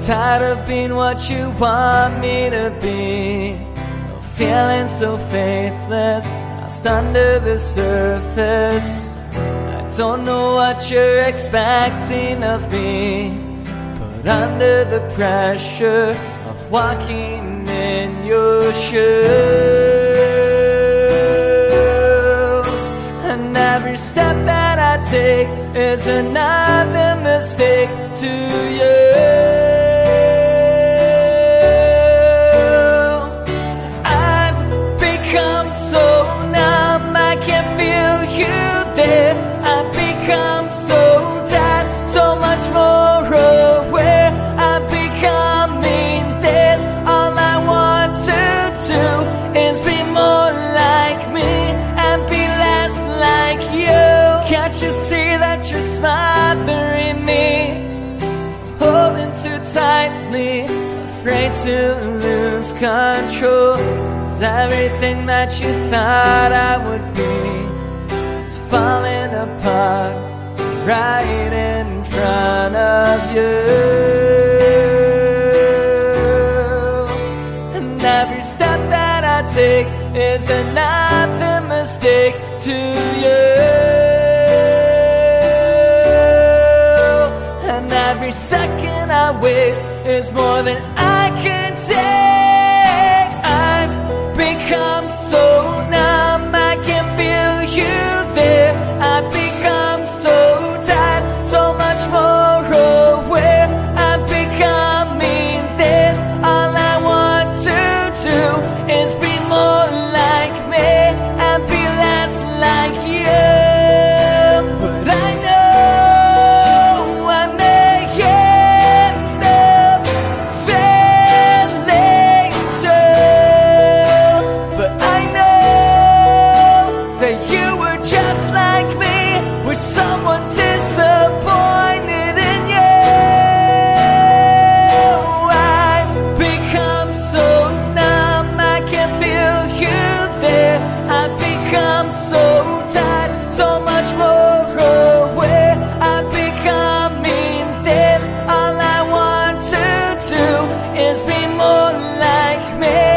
tired of being what you want me to be. Feeling so faithless, lost under the surface. I don't know what you're expecting of me, but under the pressure of walking in your shoes, and every step that I take is another mistake to you. Too tightly, afraid to lose control. Cause everything that you thought I would be is falling apart right in front of you. And every step that I take is another mistake to you. And every second I waste is more than I can take. I've become so numb, I can feel you there. I've become so tired, so much more aware. I'm becoming this. All I want to do is be more like me and be less like like me.